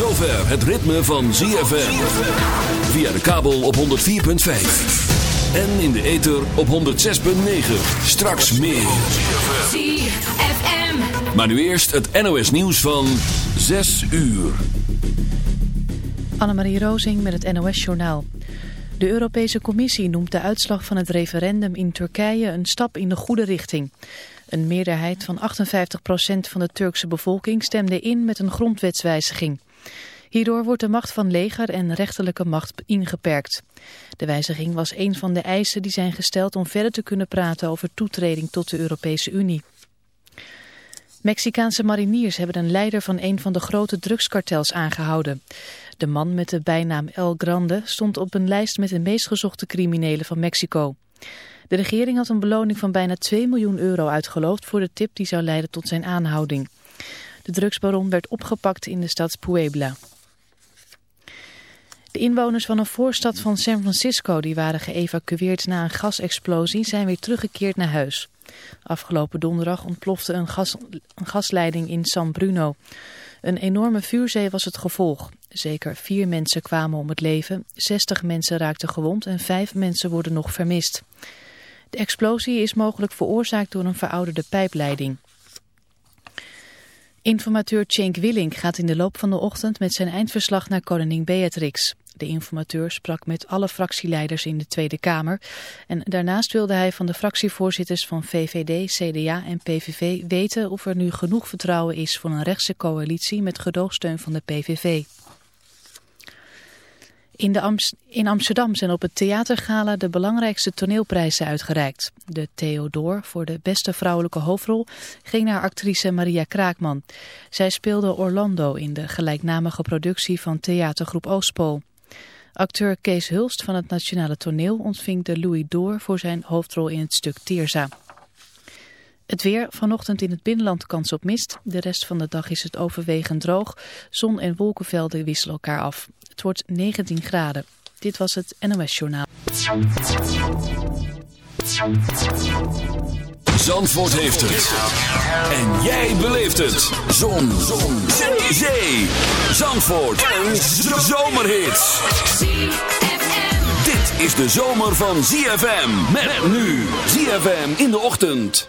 zover het ritme van ZFM. Via de kabel op 104.5. En in de ether op 106.9. Straks meer. ZFM. Maar nu eerst het NOS nieuws van 6 uur. Annemarie Rozing met het NOS-journaal. De Europese Commissie noemt de uitslag van het referendum in Turkije een stap in de goede richting. Een meerderheid van 58% van de Turkse bevolking stemde in met een grondwetswijziging. Hierdoor wordt de macht van leger en rechterlijke macht ingeperkt. De wijziging was een van de eisen die zijn gesteld om verder te kunnen praten over toetreding tot de Europese Unie. Mexicaanse mariniers hebben een leider van een van de grote drugskartels aangehouden. De man met de bijnaam El Grande stond op een lijst met de meest gezochte criminelen van Mexico. De regering had een beloning van bijna 2 miljoen euro uitgeloofd voor de tip die zou leiden tot zijn aanhouding. De drugsbaron werd opgepakt in de stad Puebla. De inwoners van een voorstad van San Francisco die waren geëvacueerd na een gasexplosie zijn weer teruggekeerd naar huis. Afgelopen donderdag ontplofte een, gas, een gasleiding in San Bruno. Een enorme vuurzee was het gevolg. Zeker vier mensen kwamen om het leven, 60 mensen raakten gewond en vijf mensen worden nog vermist. De explosie is mogelijk veroorzaakt door een verouderde pijpleiding. Informateur Cenk Willink gaat in de loop van de ochtend met zijn eindverslag naar koningin Beatrix. De informateur sprak met alle fractieleiders in de Tweede Kamer. En daarnaast wilde hij van de fractievoorzitters van VVD, CDA en PVV weten of er nu genoeg vertrouwen is voor een rechtse coalitie met gedoogsteun van de PVV. In, de in Amsterdam zijn op het theatergala de belangrijkste toneelprijzen uitgereikt. De Theodor voor de beste vrouwelijke hoofdrol ging naar actrice Maria Kraakman. Zij speelde Orlando in de gelijknamige productie van theatergroep Oostpool. Acteur Kees Hulst van het Nationale Toneel ontving de Louis d'Or voor zijn hoofdrol in het stuk Teerza. Het weer, vanochtend in het binnenland kans op mist. De rest van de dag is het overwegend droog. Zon en wolkenvelden wisselen elkaar af. Het wordt 19 graden. Dit was het NOS Journaal. Zandvoort heeft het. En jij beleeft het. Zon. Zon. Zee. Zee. Zandvoort. Een zomerhit. Dit is de zomer van ZFM. Met nu. ZFM in de ochtend.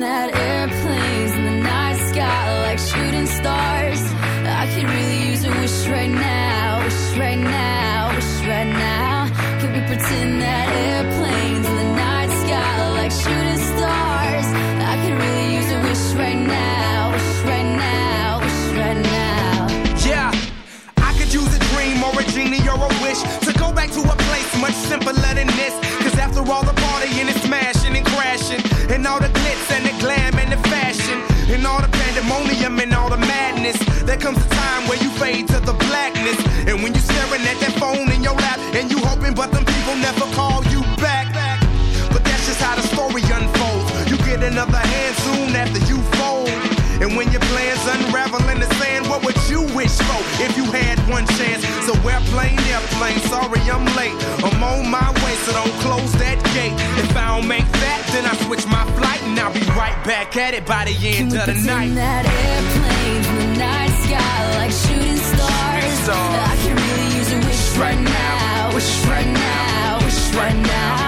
That pandemonium and all the madness, there comes a time where you fade to the blackness. And when you're staring at that phone in your lap, and you hoping, but them people never call you back. But that's just how the story unfolds. You get another hand soon after you. And when your plans unravel in the sand, what would you wish for if you had one chance? So airplane, airplane, sorry I'm late. I'm on my way, so don't close that gate. If I don't make that, then I switch my flight and I'll be right back at it by the end Can of the night. that airplanes in the night sky like shooting stars? stars. I can really use a wish right now, wish right now, wish right now.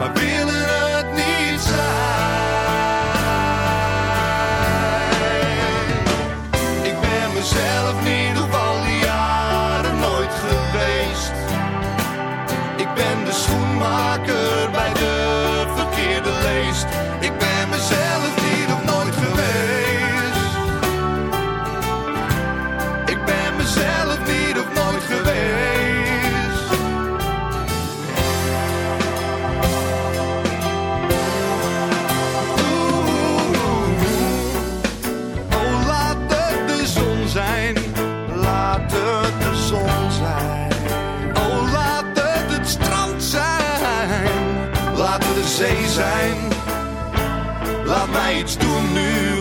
maar willen het niet zijn. Ik ben mezelf niet op al die jaren nooit geweest. Ik ben de schoenmaker bij de verkeerde leest.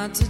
Not to